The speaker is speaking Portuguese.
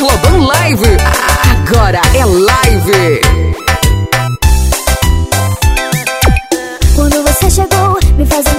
Lobão Live. Agora é live. Quando você chegou, me fazendo